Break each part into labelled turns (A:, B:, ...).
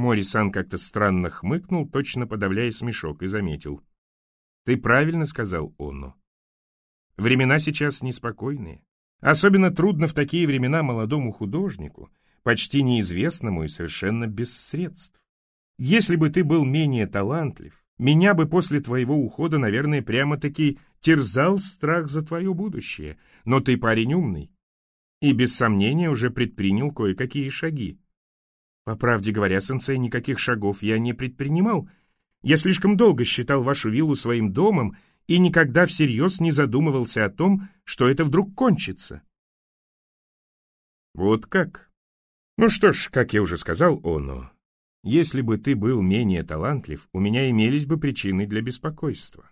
A: Морисан как-то странно хмыкнул, точно подавляя смешок, и заметил. «Ты правильно сказал Оно. Времена сейчас неспокойные. Особенно трудно в такие времена молодому художнику, почти неизвестному и совершенно без средств. Если бы ты был менее талантлив, меня бы после твоего ухода, наверное, прямо-таки терзал страх за твое будущее. Но ты парень умный и, без сомнения, уже предпринял кое-какие шаги. По правде говоря, сенсей, никаких шагов я не предпринимал. Я слишком долго считал вашу виллу своим домом и никогда всерьез не задумывался о том, что это вдруг кончится. Вот как? Ну что ж, как я уже сказал Оно, если бы ты был менее талантлив, у меня имелись бы причины для беспокойства.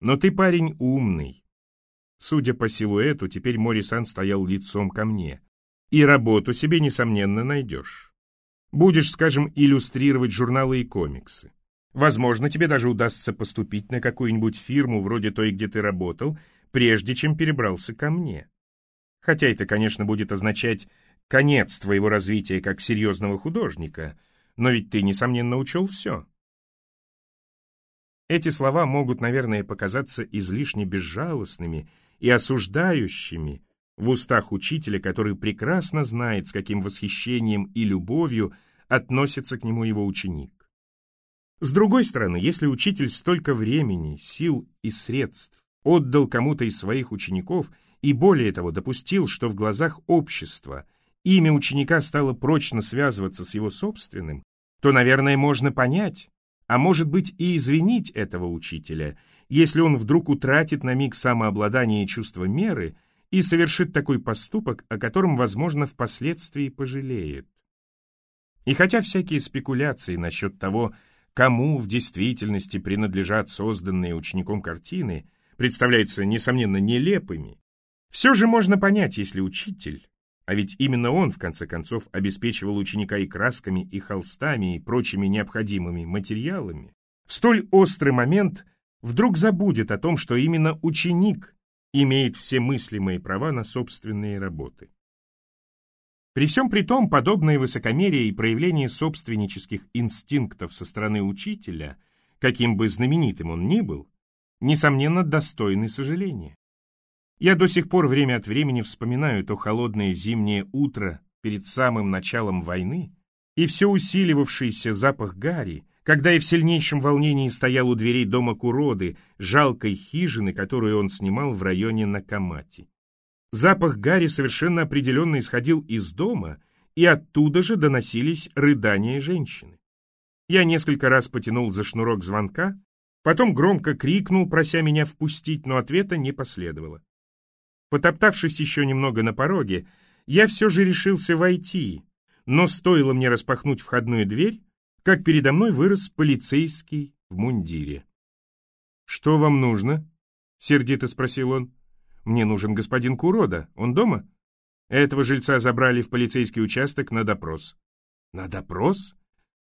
A: Но ты парень умный. Судя по силуэту, теперь Морисан стоял лицом ко мне. И работу себе, несомненно, найдешь. Будешь, скажем, иллюстрировать журналы и комиксы. Возможно, тебе даже удастся поступить на какую-нибудь фирму вроде той, где ты работал, прежде чем перебрался ко мне. Хотя это, конечно, будет означать конец твоего развития как серьезного художника — но ведь ты, несомненно, учел все. Эти слова могут, наверное, показаться излишне безжалостными и осуждающими в устах учителя, который прекрасно знает, с каким восхищением и любовью относится к нему его ученик. С другой стороны, если учитель столько времени, сил и средств отдал кому-то из своих учеников и более того допустил, что в глазах общества имя ученика стало прочно связываться с его собственным, то, наверное, можно понять, а может быть и извинить этого учителя, если он вдруг утратит на миг самообладание и чувство меры и совершит такой поступок, о котором, возможно, впоследствии пожалеет. И хотя всякие спекуляции насчет того, кому в действительности принадлежат созданные учеником картины, представляются, несомненно, нелепыми, все же можно понять, если учитель а ведь именно он, в конце концов, обеспечивал ученика и красками, и холстами, и прочими необходимыми материалами. В столь острый момент вдруг забудет о том, что именно ученик имеет все мыслимые права на собственные работы. При всем при том, подобное высокомерие и проявление собственнических инстинктов со стороны учителя, каким бы знаменитым он ни был, несомненно, достойны сожаления. Я до сих пор время от времени вспоминаю то холодное зимнее утро перед самым началом войны и все усиливавшийся запах гари, когда я в сильнейшем волнении стоял у дверей дома Куроды, жалкой хижины, которую он снимал в районе Накамати. Запах гари совершенно определенно исходил из дома, и оттуда же доносились рыдания женщины. Я несколько раз потянул за шнурок звонка, потом громко крикнул, прося меня впустить, но ответа не последовало. Потоптавшись еще немного на пороге, я все же решился войти, но стоило мне распахнуть входную дверь, как передо мной вырос полицейский в мундире. «Что вам нужно?» — сердито спросил он. «Мне нужен господин Курода. Он дома?» Этого жильца забрали в полицейский участок на допрос. «На допрос?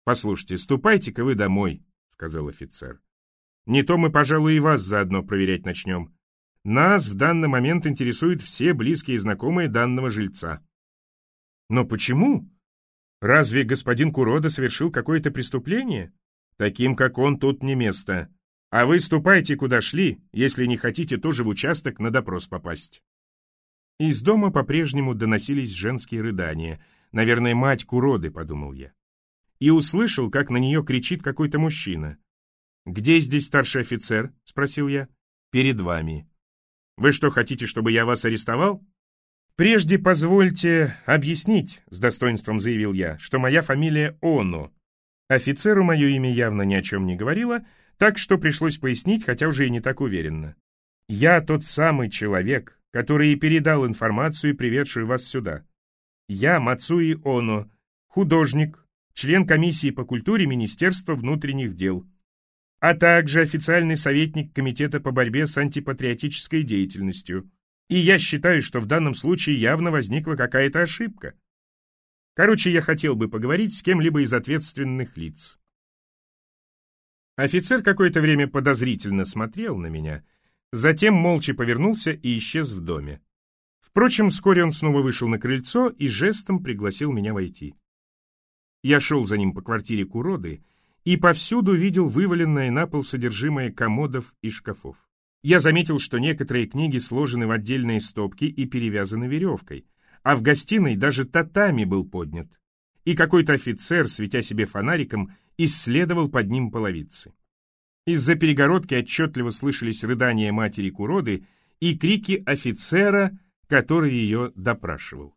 A: Послушайте, ступайте-ка вы домой», — сказал офицер. «Не то мы, пожалуй, и вас заодно проверять начнем. Нас в данный момент интересуют все близкие и знакомые данного жильца. Но почему? Разве господин Курода совершил какое-то преступление? Таким, как он, тут не место. А вы ступайте, куда шли, если не хотите тоже в участок на допрос попасть. Из дома по-прежнему доносились женские рыдания. Наверное, мать Куроды, подумал я. И услышал, как на нее кричит какой-то мужчина. «Где здесь старший офицер?» — спросил я. «Перед вами». Вы что, хотите, чтобы я вас арестовал? Прежде позвольте объяснить, с достоинством заявил я, что моя фамилия Оно. Офицеру мое имя явно ни о чем не говорило, так что пришлось пояснить, хотя уже и не так уверенно. Я тот самый человек, который и передал информацию, приведшую вас сюда. Я Мацуи Оно, художник, член комиссии по культуре Министерства внутренних дел а также официальный советник Комитета по борьбе с антипатриотической деятельностью. И я считаю, что в данном случае явно возникла какая-то ошибка. Короче, я хотел бы поговорить с кем-либо из ответственных лиц. Офицер какое-то время подозрительно смотрел на меня, затем молча повернулся и исчез в доме. Впрочем, вскоре он снова вышел на крыльцо и жестом пригласил меня войти. Я шел за ним по квартире Куроды и повсюду видел вываленное на пол содержимое комодов и шкафов. Я заметил, что некоторые книги сложены в отдельные стопки и перевязаны веревкой, а в гостиной даже татами был поднят. И какой-то офицер, светя себе фонариком, исследовал под ним половицы. Из-за перегородки отчетливо слышались рыдания матери Куроды и крики офицера, который ее допрашивал.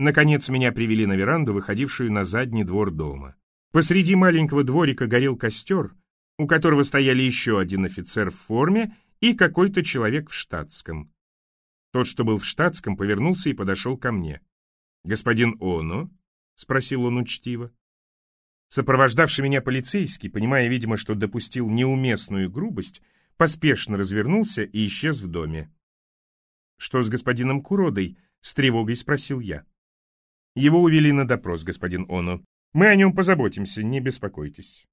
A: Наконец меня привели на веранду, выходившую на задний двор дома. Посреди маленького дворика горел костер, у которого стояли еще один офицер в форме и какой-то человек в штатском. Тот, что был в штатском, повернулся и подошел ко мне. «Господин Оно?» — спросил он учтиво. Сопровождавший меня полицейский, понимая, видимо, что допустил неуместную грубость, поспешно развернулся и исчез в доме. «Что с господином Куродой?» — с тревогой спросил я. Его увели на допрос, господин Оно. Мы о нем позаботимся, не беспокойтесь.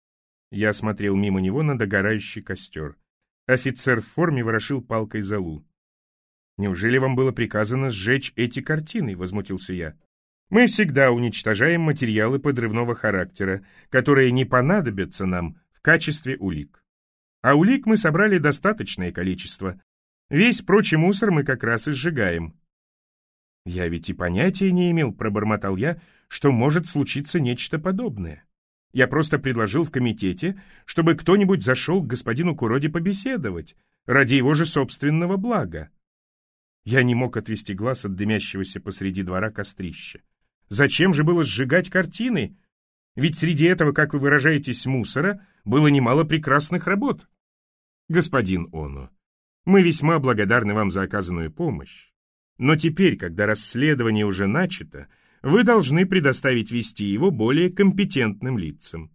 A: Я смотрел мимо него на догорающий костер. Офицер в форме ворошил палкой залу. «Неужели вам было приказано сжечь эти картины?» — возмутился я. «Мы всегда уничтожаем материалы подрывного характера, которые не понадобятся нам в качестве улик. А улик мы собрали достаточное количество. Весь прочий мусор мы как раз и сжигаем. «Я ведь и понятия не имел», — пробормотал я, «что может случиться нечто подобное. Я просто предложил в комитете, чтобы кто-нибудь зашел к господину Куроде побеседовать, ради его же собственного блага». Я не мог отвести глаз от дымящегося посреди двора кострища. Зачем же было сжигать картины? Ведь среди этого, как вы выражаетесь, мусора, было немало прекрасных работ. Господин Оно, мы весьма благодарны вам за оказанную помощь. Но теперь, когда расследование уже начато, вы должны предоставить вести его более компетентным лицам.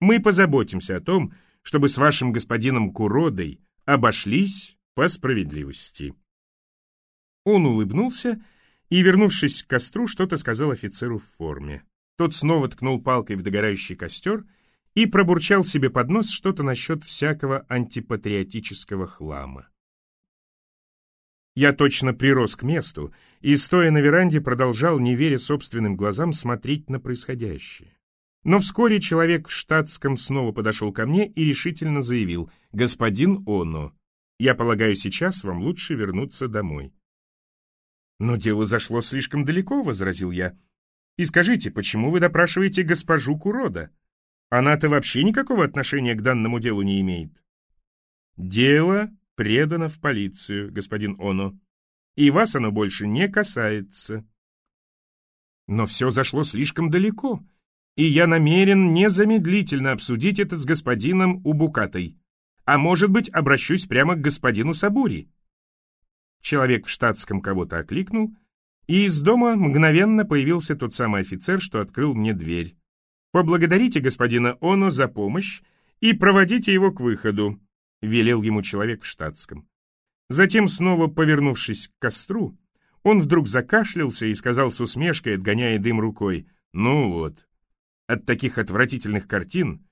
A: Мы позаботимся о том, чтобы с вашим господином Куродой обошлись по справедливости». Он улыбнулся и, вернувшись к костру, что-то сказал офицеру в форме. Тот снова ткнул палкой в догорающий костер и пробурчал себе под нос что-то насчет всякого антипатриотического хлама. Я точно прирос к месту и, стоя на веранде, продолжал, не веря собственным глазам, смотреть на происходящее. Но вскоре человек в штатском снова подошел ко мне и решительно заявил «Господин Оно, я полагаю, сейчас вам лучше вернуться домой». «Но дело зашло слишком далеко», — возразил я. «И скажите, почему вы допрашиваете госпожу Курода? Она-то вообще никакого отношения к данному делу не имеет». «Дело предано в полицию, господин Оно, и вас оно больше не касается. Но все зашло слишком далеко, и я намерен незамедлительно обсудить это с господином Убукатой, а может быть, обращусь прямо к господину Сабури. Человек в штатском кого-то окликнул, и из дома мгновенно появился тот самый офицер, что открыл мне дверь. Поблагодарите господина Оно за помощь и проводите его к выходу. — велел ему человек в штатском. Затем, снова повернувшись к костру, он вдруг закашлялся и сказал с усмешкой, отгоняя дым рукой, «Ну вот, от таких отвратительных картин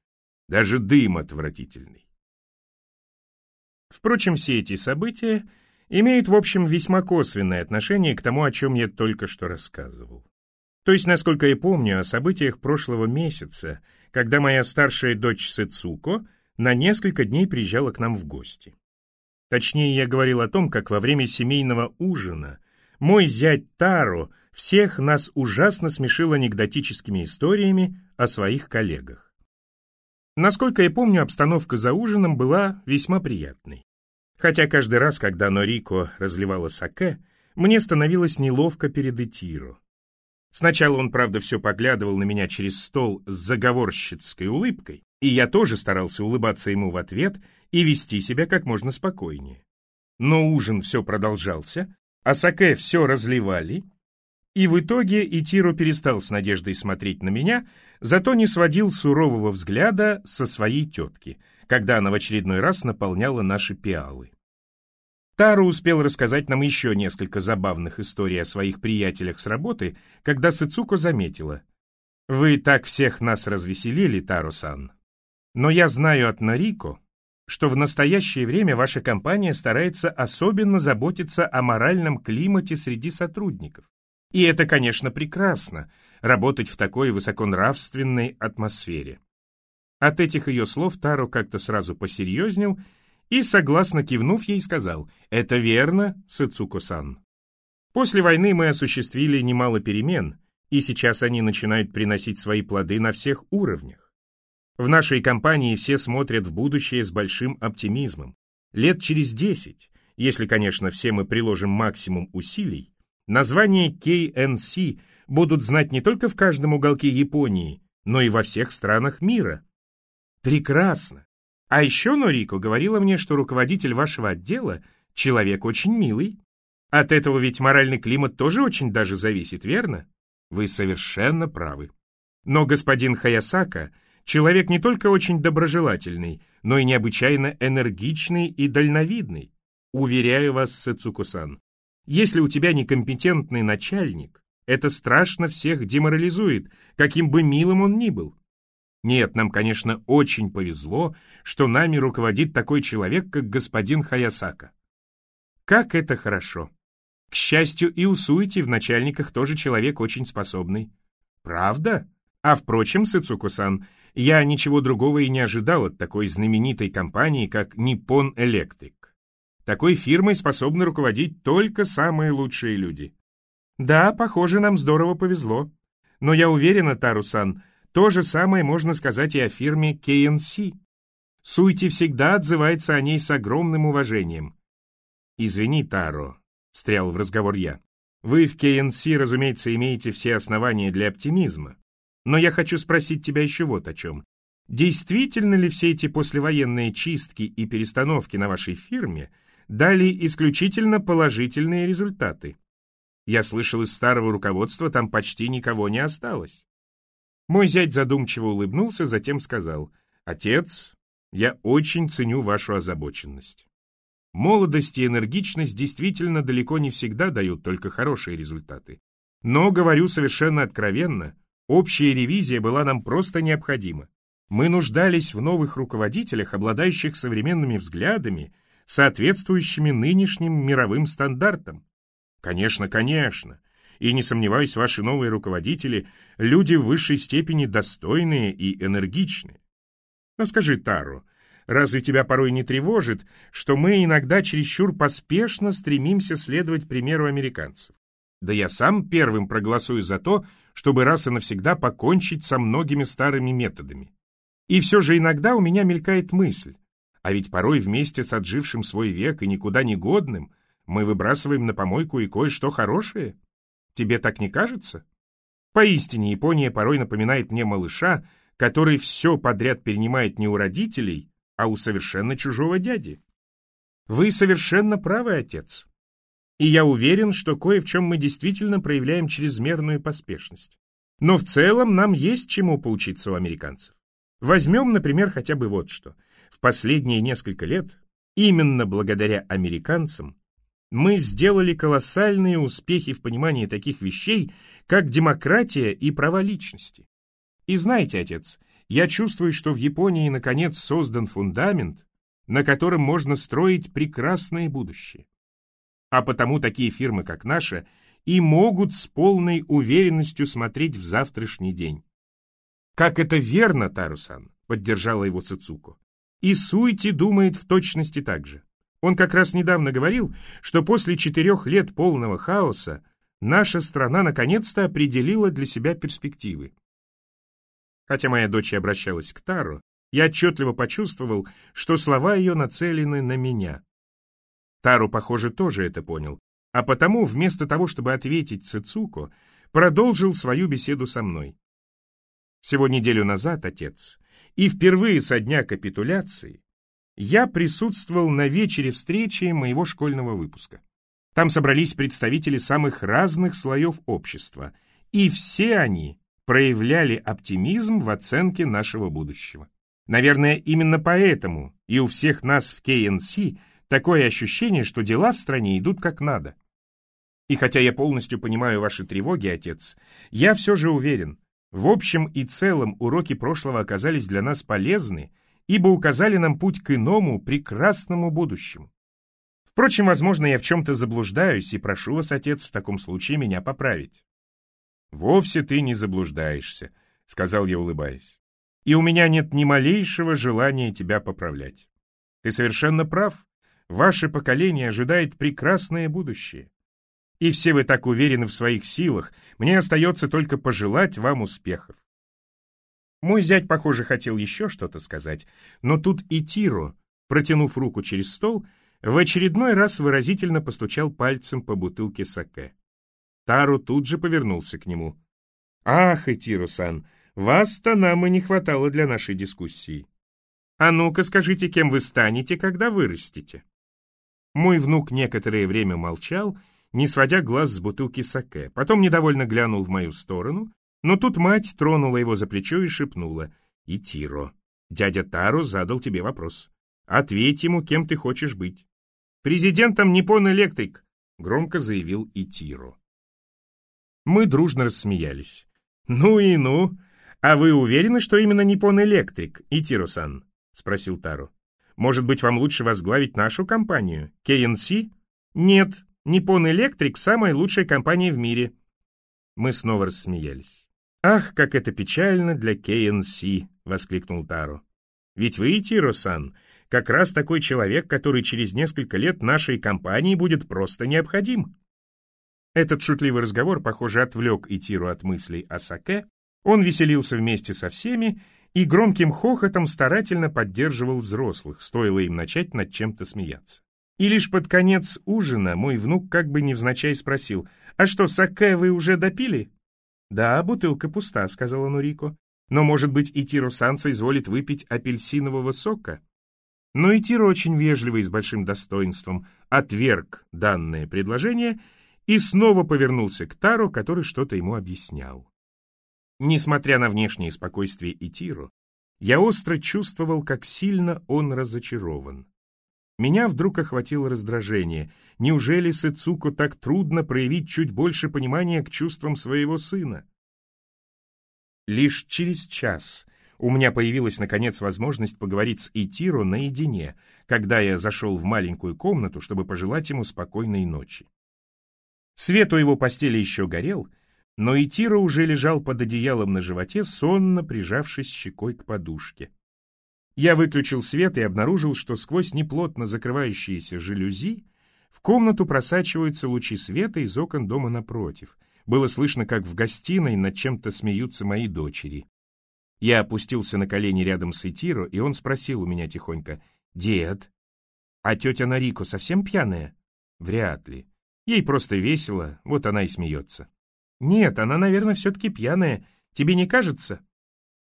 A: даже дым отвратительный». Впрочем, все эти события имеют, в общем, весьма косвенное отношение к тому, о чем я только что рассказывал. То есть, насколько я помню, о событиях прошлого месяца, когда моя старшая дочь Сыцуко — на несколько дней приезжала к нам в гости. Точнее, я говорил о том, как во время семейного ужина мой зять Таро всех нас ужасно смешил анекдотическими историями о своих коллегах. Насколько я помню, обстановка за ужином была весьма приятной. Хотя каждый раз, когда Норико разливала саке, мне становилось неловко перед Этиро. Сначала он, правда, все поглядывал на меня через стол с заговорщицкой улыбкой, и я тоже старался улыбаться ему в ответ и вести себя как можно спокойнее. Но ужин все продолжался, а саке все разливали, и в итоге Итиро перестал с надеждой смотреть на меня, зато не сводил сурового взгляда со своей тетки, когда она в очередной раз наполняла наши пиалы. Тару успел рассказать нам еще несколько забавных историй о своих приятелях с работы, когда Сыцуко заметила. «Вы так всех нас развеселили, Тару-сан. Но я знаю от Нарико, что в настоящее время ваша компания старается особенно заботиться о моральном климате среди сотрудников. И это, конечно, прекрасно. работать в такой высоконравственной атмосфере. От этих ее слов Таро как-то сразу посерьезнел и, согласно кивнув ей, сказал «Это верно, Сыцуко-сан». После войны мы осуществили немало перемен, и сейчас они начинают приносить свои плоды на всех уровнях. В нашей компании все смотрят в будущее с большим оптимизмом. Лет через десять, если, конечно, все мы приложим максимум усилий, название KNC будут знать не только в каждом уголке Японии, но и во всех странах мира. Прекрасно. А еще Норико говорила мне, что руководитель вашего отдела — человек очень милый. От этого ведь моральный климат тоже очень даже зависит, верно? Вы совершенно правы. Но господин Хаясака — человек не только очень доброжелательный, но и необычайно энергичный и дальновидный. Уверяю вас, Сэцуко-сан, если у тебя некомпетентный начальник, это страшно всех деморализует, каким бы милым он ни был. Нет, нам, конечно, очень повезло, что нами руководит такой человек, как господин Хаясака. Как это хорошо! К счастью, и у Суити в начальниках тоже человек очень способный. Правда? А впрочем, Сыцуку-сан, я ничего другого и не ожидал от такой знаменитой компании, как Nippon Electric. Такой фирмой способны руководить только самые лучшие люди. Да, похоже, нам здорово повезло. Но я уверена, Тарусан, то же самое можно сказать и о фирме KNC. Суйти всегда отзывается о ней с огромным уважением. «Извини, Таро», — встрял в разговор я. «Вы в KNC, разумеется, имеете все основания для оптимизма. Но я хочу спросить тебя еще вот о чем. Действительно ли все эти послевоенные чистки и перестановки на вашей фирме дали исключительно положительные результаты? Я слышал, из старого руководства там почти никого не осталось. Мой зять задумчиво улыбнулся, затем сказал, «Отец, я очень ценю вашу озабоченность. Молодость и энергичность действительно далеко не всегда дают только хорошие результаты. Но, говорю совершенно откровенно, общая ревизия была нам просто необходима. Мы нуждались в новых руководителях, обладающих современными взглядами, соответствующими нынешним мировым стандартам. Конечно, конечно. И не сомневаюсь, ваши новые руководители — люди в высшей степени достойные и энергичные. Но скажи, Таро, разве тебя порой не тревожит, что мы иногда чересчур поспешно стремимся следовать примеру американцев? Да я сам первым проголосую за то, чтобы раз и навсегда покончить со многими старыми методами. И все же иногда у меня мелькает мысль, а ведь порой вместе с отжившим свой век и никуда не годным мы выбрасываем на помойку и кое-что хорошее. Тебе так не кажется? Поистине, Япония порой напоминает мне малыша, который все подряд перенимает не у родителей, а у совершенно чужого дяди. Вы совершенно правы, отец. И я уверен, что кое в чем мы действительно проявляем чрезмерную поспешность. Но в целом нам есть чему поучиться у американцев. Возьмем, например, хотя бы вот что. В последние несколько лет, именно благодаря американцам, мы сделали колоссальные успехи в понимании таких вещей, как демократия и права личности. И знаете, отец, я чувствую, что в Японии наконец создан фундамент, на котором можно строить прекрасное будущее. А потому такие фирмы, как наша, и могут с полной уверенностью смотреть в завтрашний день. «Как это верно, Тарусан!» — поддержала его Цицуко. «И Суйти думает в точности так же. Он как раз недавно говорил, что после четырех лет полного хаоса наша страна наконец-то определила для себя перспективы. Хотя моя дочь обращалась к Тару, я отчетливо почувствовал, что слова ее нацелены на меня. Тару, похоже, тоже это понял, а потому, вместо того, чтобы ответить Цицуко, продолжил свою беседу со мной. Всего неделю назад, отец, и впервые со дня капитуляции, я присутствовал на вечере встречи моего школьного выпуска. Там собрались представители самых разных слоев общества, и все они проявляли оптимизм в оценке нашего будущего. Наверное, именно поэтому и у всех нас в КНС такое ощущение, что дела в стране идут как надо. И хотя я полностью понимаю ваши тревоги, отец, я все же уверен, в общем и целом уроки прошлого оказались для нас полезны ибо указали нам путь к иному, прекрасному будущему. Впрочем, возможно, я в чем-то заблуждаюсь, и прошу вас, отец, в таком случае меня поправить. «Вовсе ты не заблуждаешься», — сказал я, улыбаясь. «И у меня нет ни малейшего желания тебя поправлять. Ты совершенно прав. Ваше поколение ожидает прекрасное будущее. И все вы так уверены в своих силах, мне остается только пожелать вам успехов. Мой зять, похоже, хотел еще что-то сказать, но тут и Тиро, протянув руку через стол, в очередной раз выразительно постучал пальцем по бутылке саке. Тару тут же повернулся к нему. «Ах, Итиро-сан, вас-то нам и не хватало для нашей дискуссии. А ну-ка скажите, кем вы станете, когда вырастете?» Мой внук некоторое время молчал, не сводя глаз с бутылки саке, потом недовольно глянул в мою сторону, но тут мать тронула его за плечо и шепнула «Итиро, дядя Таро задал тебе вопрос. Ответь ему, кем ты хочешь быть». «Президентом Nippon Электрик», — громко заявил Итиро. Мы дружно рассмеялись. «Ну и ну! А вы уверены, что именно Nippon Электрик, Итиро-сан?» — спросил Таро. «Может быть, вам лучше возглавить нашу компанию, KNC?» «Нет, Nippon Электрик — самая лучшая компания в мире». Мы снова рассмеялись. «Ах, как это печально для KNC!» — воскликнул Таро. «Ведь вы, Тиро-сан, как раз такой человек, который через несколько лет нашей компании будет просто необходим». Этот шутливый разговор, похоже, отвлек Итиру от мыслей о Саке. Он веселился вместе со всеми и громким хохотом старательно поддерживал взрослых, стоило им начать над чем-то смеяться. И лишь под конец ужина мой внук как бы невзначай спросил, «А что, Саке вы уже допили?» «Да, бутылка пуста», — сказала Нурико. «Но, может быть, и Тиро изволит выпить апельсинового сока?» Но и очень вежливый и с большим достоинством отверг данное предложение и снова повернулся к Тару, который что-то ему объяснял. Несмотря на внешнее спокойствие Итиро, я остро чувствовал, как сильно он разочарован. Меня вдруг охватило раздражение. Неужели Сэцуко так трудно проявить чуть больше понимания к чувствам своего сына? Лишь через час у меня появилась, наконец, возможность поговорить с Итиро наедине, когда я зашел в маленькую комнату, чтобы пожелать ему спокойной ночи. Свет у его постели еще горел, но Итиро уже лежал под одеялом на животе, сонно прижавшись щекой к подушке. Я выключил свет и обнаружил, что сквозь неплотно закрывающиеся жалюзи в комнату просачиваются лучи света из окон дома напротив. Было слышно, как в гостиной над чем-то смеются мои дочери. Я опустился на колени рядом с Итиро, и он спросил у меня тихонько, «Дед, а тетя Нарико совсем пьяная?» «Вряд ли. Ей просто весело, вот она и смеется». «Нет, она, наверное, все-таки пьяная. Тебе не кажется?»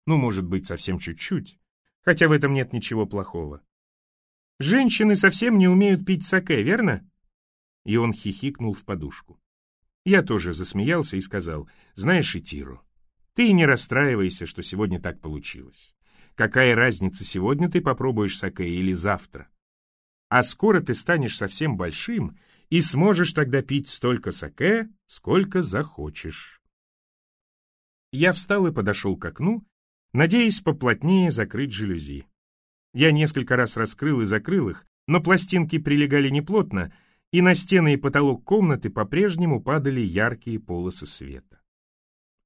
A: «Ну, может быть, совсем чуть-чуть хотя в этом нет ничего плохого. Женщины совсем не умеют пить саке, верно? И он хихикнул в подушку. Я тоже засмеялся и сказал, знаешь, Итиру, ты не расстраивайся, что сегодня так получилось. Какая разница, сегодня ты попробуешь саке или завтра? А скоро ты станешь совсем большим и сможешь тогда пить столько саке, сколько захочешь. Я встал и подошел к окну, надеясь поплотнее закрыть жалюзи. Я несколько раз раскрыл и закрыл их, но пластинки прилегали неплотно, и на стены и потолок комнаты по-прежнему падали яркие полосы света.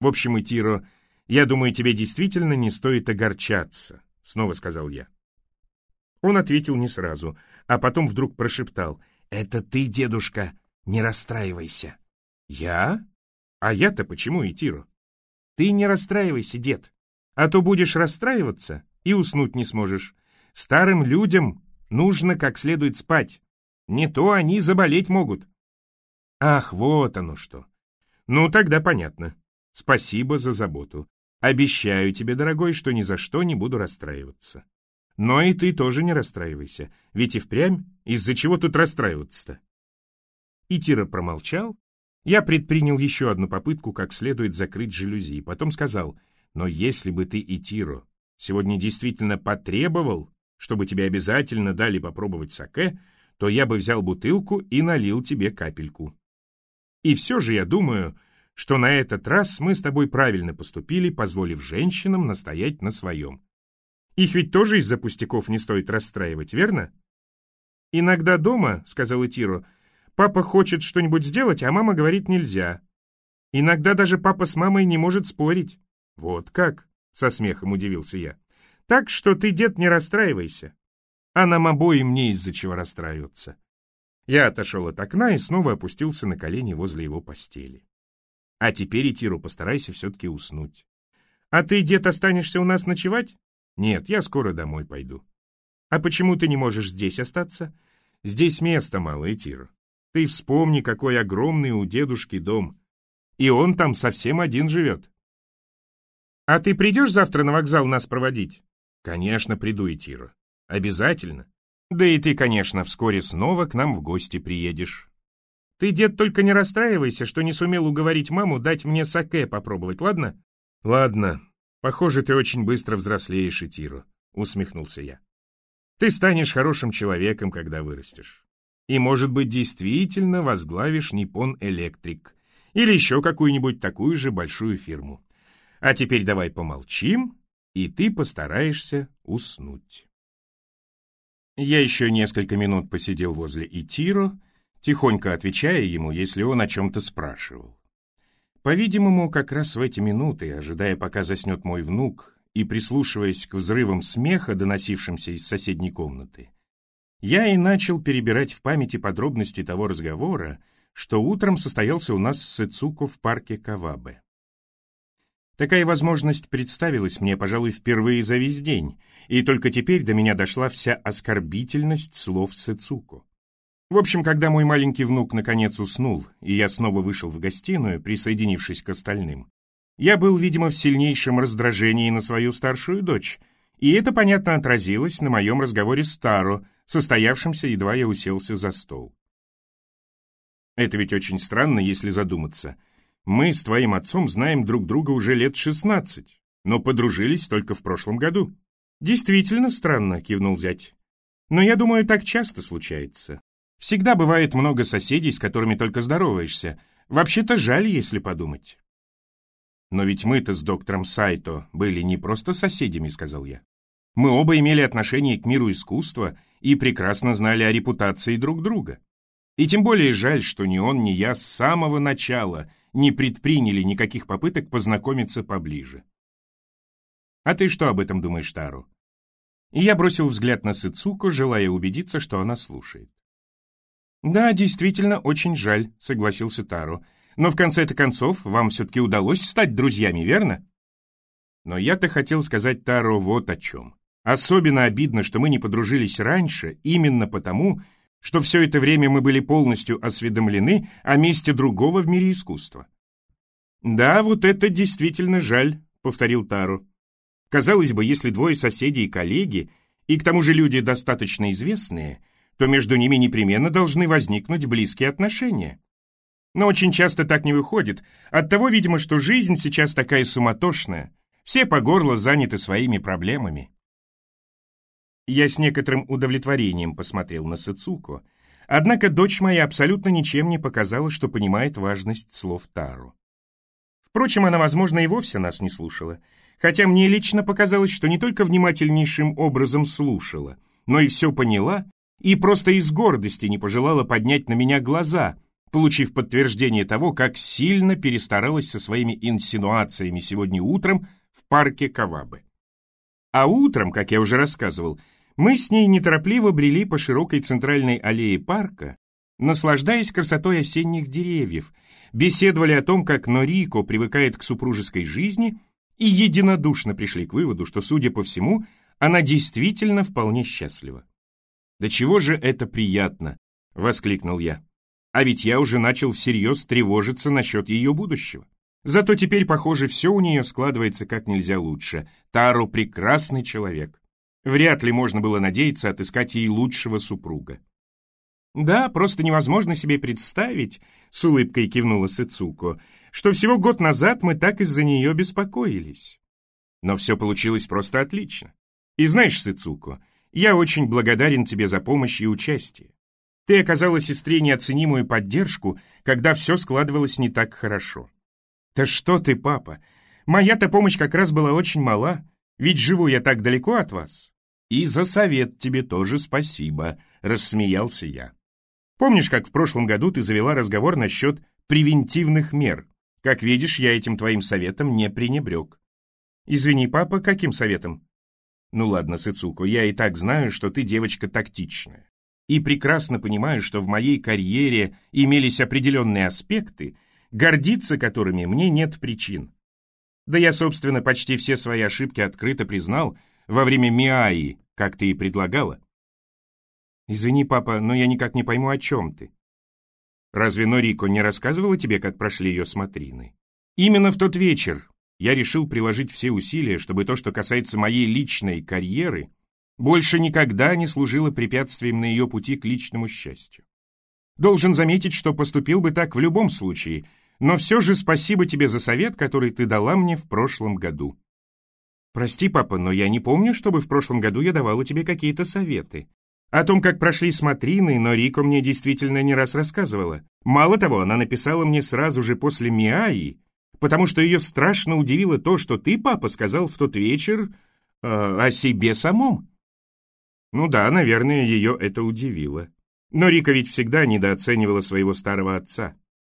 A: «В общем, Итиро, я думаю, тебе действительно не стоит огорчаться», — снова сказал я. Он ответил не сразу, а потом вдруг прошептал. «Это ты, дедушка, не расстраивайся». «Я? А я-то почему, Итиро?» «Ты не расстраивайся, дед. А то будешь расстраиваться и уснуть не сможешь. Старым людям нужно как следует спать. Не то они заболеть могут. Ах, вот оно что. Ну, тогда понятно. Спасибо за заботу. Обещаю тебе, дорогой, что ни за что не буду расстраиваться. Но и ты тоже не расстраивайся, ведь и впрямь из-за чего тут расстраиваться-то? И Тира промолчал. Я предпринял еще одну попытку, как следует закрыть жалюзи, потом сказал — но если бы ты, и Итиро, сегодня действительно потребовал, чтобы тебе обязательно дали попробовать саке, то я бы взял бутылку и налил тебе капельку. И все же я думаю, что на этот раз мы с тобой правильно поступили, позволив женщинам настоять на своем. Их ведь тоже из-за пустяков не стоит расстраивать, верно? Иногда дома, — сказал Итиро, — папа хочет что-нибудь сделать, а мама говорит нельзя. Иногда даже папа с мамой не может спорить. Вот как, со смехом удивился я. Так что ты, дед, не расстраивайся. А нам обоим не из-за чего расстраиваться. Я отошел от окна и снова опустился на колени возле его постели. А теперь, Итиру, постарайся все-таки уснуть. А ты, дед, останешься у нас ночевать? Нет, я скоро домой пойду. А почему ты не можешь здесь остаться? Здесь места мало, Итир. Ты вспомни, какой огромный у дедушки дом. И он там совсем один живет. А ты придешь завтра на вокзал нас проводить? Конечно, приду, Итира. Обязательно. Да и ты, конечно, вскоре снова к нам в гости приедешь. Ты, дед, только не расстраивайся, что не сумел уговорить маму дать мне саке попробовать, ладно? Ладно. Похоже, ты очень быстро взрослеешь, Итиро, усмехнулся я. Ты станешь хорошим человеком, когда вырастешь. И, может быть, действительно возглавишь Nippon Electric или еще какую-нибудь такую же большую фирму. А теперь давай помолчим, и ты постараешься уснуть. Я еще несколько минут посидел возле Итиро, тихонько отвечая ему, если он о чем-то спрашивал. По-видимому, как раз в эти минуты, ожидая, пока заснет мой внук, и прислушиваясь к взрывам смеха, доносившимся из соседней комнаты, я и начал перебирать в памяти подробности того разговора, что утром состоялся у нас с Сыцуко в парке Кавабе. Такая возможность представилась мне, пожалуй, впервые за весь день, и только теперь до меня дошла вся оскорбительность слов Сэцуко. В общем, когда мой маленький внук наконец уснул, и я снова вышел в гостиную, присоединившись к остальным, я был, видимо, в сильнейшем раздражении на свою старшую дочь, и это, понятно, отразилось на моем разговоре с Таро, состоявшемся, едва я уселся за стол. Это ведь очень странно, если задуматься — мы с твоим отцом знаем друг друга уже лет шестнадцать, но подружились только в прошлом году». «Действительно странно», — кивнул зять. «Но я думаю, так часто случается. Всегда бывает много соседей, с которыми только здороваешься. Вообще-то жаль, если подумать». «Но ведь мы-то с доктором Сайто были не просто соседями», — сказал я. «Мы оба имели отношение к миру искусства и прекрасно знали о репутации друг друга. И тем более жаль, что ни он, ни я с самого начала — не предприняли никаких попыток познакомиться поближе. «А ты что об этом думаешь, Тару?» И я бросил взгляд на Сыцуку, желая убедиться, что она слушает. «Да, действительно, очень жаль», — согласился Тару. «Но в конце-то концов вам все-таки удалось стать друзьями, верно?» Но я-то хотел сказать Таро вот о чем. Особенно обидно, что мы не подружились раньше, именно потому, что все это время мы были полностью осведомлены о месте другого в мире искусства. «Да, вот это действительно жаль», — повторил Тару. «Казалось бы, если двое соседей и коллеги, и к тому же люди достаточно известные, то между ними непременно должны возникнуть близкие отношения. Но очень часто так не выходит, оттого, видимо, что жизнь сейчас такая суматошная, все по горло заняты своими проблемами. Я с некоторым удовлетворением посмотрел на Сыцуко, однако дочь моя абсолютно ничем не показала, что понимает важность слов Тару. Впрочем, она, возможно, и вовсе нас не слушала, хотя мне лично показалось, что не только внимательнейшим образом слушала, но и все поняла и просто из гордости не пожелала поднять на меня глаза, получив подтверждение того, как сильно перестаралась со своими инсинуациями сегодня утром в парке Кавабы. А утром, как я уже рассказывал, мы с ней неторопливо брели по широкой центральной аллее парка, наслаждаясь красотой осенних деревьев, беседовали о том, как Норико привыкает к супружеской жизни и единодушно пришли к выводу, что, судя по всему, она действительно вполне счастлива. «Да чего же это приятно!» — воскликнул я. «А ведь я уже начал всерьез тревожиться насчет ее будущего. Зато теперь, похоже, все у нее складывается как нельзя лучше. Таро — прекрасный человек. Вряд ли можно было надеяться отыскать ей лучшего супруга. «Да, просто невозможно себе представить», — с улыбкой кивнула Сыцуко, «что всего год назад мы так из-за нее беспокоились». Но все получилось просто отлично. И знаешь, Сыцуко, я очень благодарен тебе за помощь и участие. Ты оказала сестре неоценимую поддержку, когда все складывалось не так хорошо. Да что ты, папа, моя-то помощь как раз была очень мала, ведь живу я так далеко от вас. «И за совет тебе тоже спасибо», — рассмеялся я. «Помнишь, как в прошлом году ты завела разговор насчет превентивных мер? Как видишь, я этим твоим советом не пренебрег. Извини, папа, каким советом? Ну ладно, Сыцуко, я и так знаю, что ты девочка тактичная. И прекрасно понимаю, что в моей карьере имелись определенные аспекты, гордиться которыми мне нет причин. Да я, собственно, почти все свои ошибки открыто признал во время Миаи, как ты и предлагала. Извини, папа, но я никак не пойму, о чем ты. Разве Норико не рассказывала тебе, как прошли ее смотрины? Именно в тот вечер я решил приложить все усилия, чтобы то, что касается моей личной карьеры, больше никогда не служило препятствием на ее пути к личному счастью. Должен заметить, что поступил бы так в любом случае, но все же спасибо тебе за совет, который ты дала мне в прошлом году. Прости, папа, но я не помню, чтобы в прошлом году я давала тебе какие-то советы. О том, как прошли смотрины, но Рико мне действительно не раз рассказывала. Мало того, она написала мне сразу же после Миаи, потому что ее страшно удивило то, что ты, папа, сказал в тот вечер э, о себе самом. Ну да, наверное, ее это удивило. Но Рика ведь всегда недооценивала своего старого отца.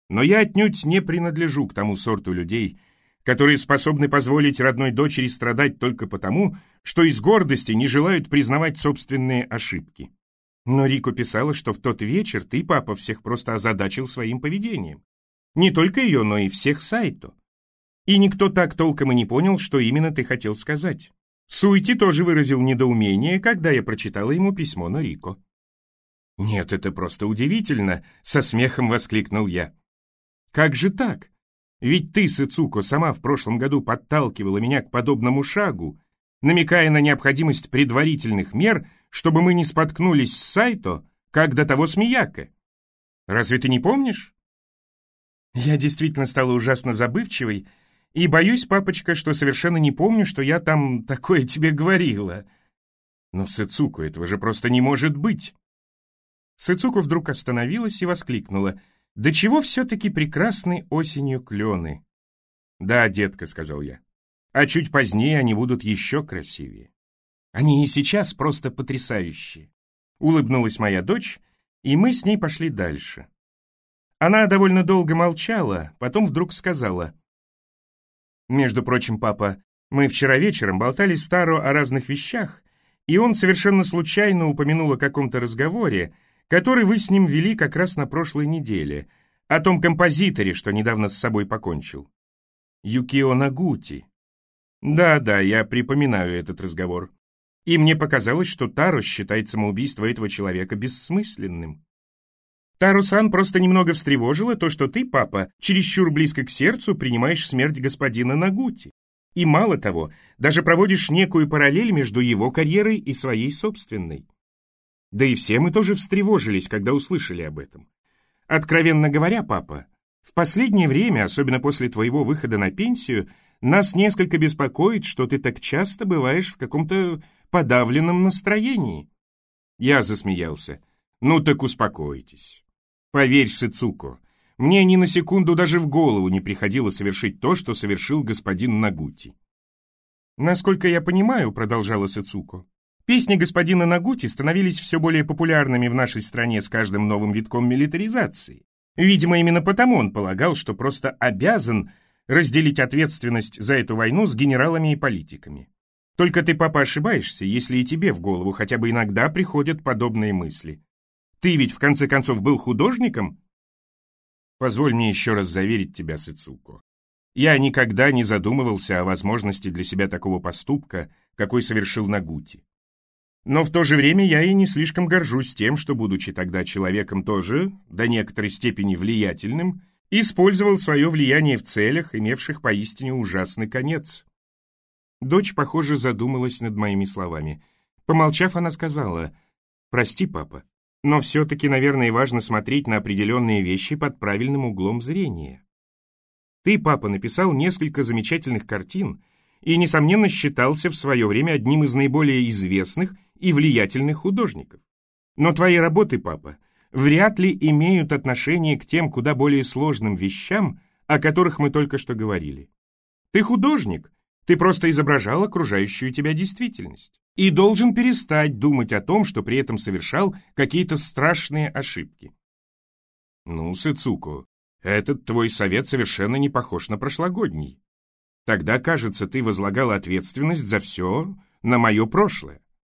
A: Но я отнюдь не принадлежу к тому сорту людей, которые способны позволить родной дочери страдать только потому, что из гордости не желают признавать собственные ошибки. Но Рико писала, что в тот вечер ты, папа, всех просто озадачил своим поведением. Не только ее, но и всех Сайто. И никто так толком и не понял, что именно ты хотел сказать. Суити тоже выразил недоумение, когда я прочитала ему письмо на Рико. «Нет, это просто удивительно!» — со смехом воскликнул я. «Как же так? Ведь ты, Сыцуко, сама в прошлом году подталкивала меня к подобному шагу, намекая на необходимость предварительных мер, чтобы мы не споткнулись с Сайто, как до того с Мияко. Разве ты не помнишь? Я действительно стала ужасно забывчивой, и боюсь, папочка, что совершенно не помню, что я там такое тебе говорила. Но, Сыцуко, этого же просто не может быть. Сыцуко вдруг остановилась и воскликнула — да чего все-таки прекрасны осенью клены? Да, детка, сказал я. А чуть позднее они будут еще красивее. Они и сейчас просто потрясающие. Улыбнулась моя дочь, и мы с ней пошли дальше. Она довольно долго молчала, потом вдруг сказала. «Между прочим, папа, мы вчера вечером болтали с Таро о разных вещах, и он совершенно случайно упомянул о каком-то разговоре, который вы с ним вели как раз на прошлой неделе, о том композиторе, что недавно с собой покончил. Юкио Нагути. Да-да, я припоминаю этот разговор. И мне показалось, что Таро считает самоубийство этого человека бессмысленным. Тару-сан просто немного встревожило то, что ты, папа, чересчур близко к сердцу принимаешь смерть господина Нагути. И мало того, даже проводишь некую параллель между его карьерой и своей собственной. Да и все мы тоже встревожились, когда услышали об этом. Откровенно говоря, папа, в последнее время, особенно после твоего выхода на пенсию, нас несколько беспокоит, что ты так часто бываешь в каком-то подавленном настроении. Я засмеялся. Ну так успокойтесь. Поверь, Сыцуко, мне ни на секунду даже в голову не приходило совершить то, что совершил господин Нагути. Насколько я понимаю, продолжала Сыцуко, Песни господина Нагути становились все более популярными в нашей стране с каждым новым витком милитаризации. Видимо, именно потому он полагал, что просто обязан разделить ответственность за эту войну с генералами и политиками. Только ты, папа, ошибаешься, если и тебе в голову хотя бы иногда приходят подобные мысли. Ты ведь, в конце концов, был художником? Позволь мне еще раз заверить тебя, Сыцуко. Я никогда не задумывался о возможности для себя такого поступка, какой совершил Нагути. Но в то же время я и не слишком горжусь тем, что, будучи тогда человеком тоже, до некоторой степени влиятельным, использовал свое влияние в целях, имевших поистине ужасный конец. Дочь, похоже, задумалась над моими словами. Помолчав, она сказала, «Прости, папа, но все-таки, наверное, важно смотреть на определенные вещи под правильным углом зрения. Ты, папа, написал несколько замечательных картин и, несомненно, считался в свое время одним из наиболее известных и влиятельных художников. Но твои работы, папа, вряд ли имеют отношение к тем куда более сложным вещам, о которых мы только что говорили. Ты художник, ты просто изображал окружающую тебя действительность и должен перестать думать о том, что при этом совершал какие-то страшные ошибки. Ну, Сыцуко, Этот твой совет совершенно не похож на прошлогодний. Тогда, кажется, ты возлагал ответственность за все на мое прошлое.